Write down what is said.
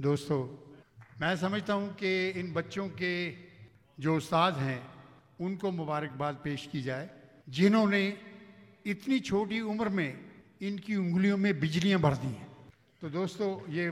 दोस्तों, मैं समझता हूँ कि इन बच्चों के जो उस्ताद हैं, उनको मुबारकबाद पेश की जाए, जिन्होंने इतनी छोटी उम्र में इनकी उंगलियों में बिजलियाँ भर दी हैं। तो दोस्तों, ये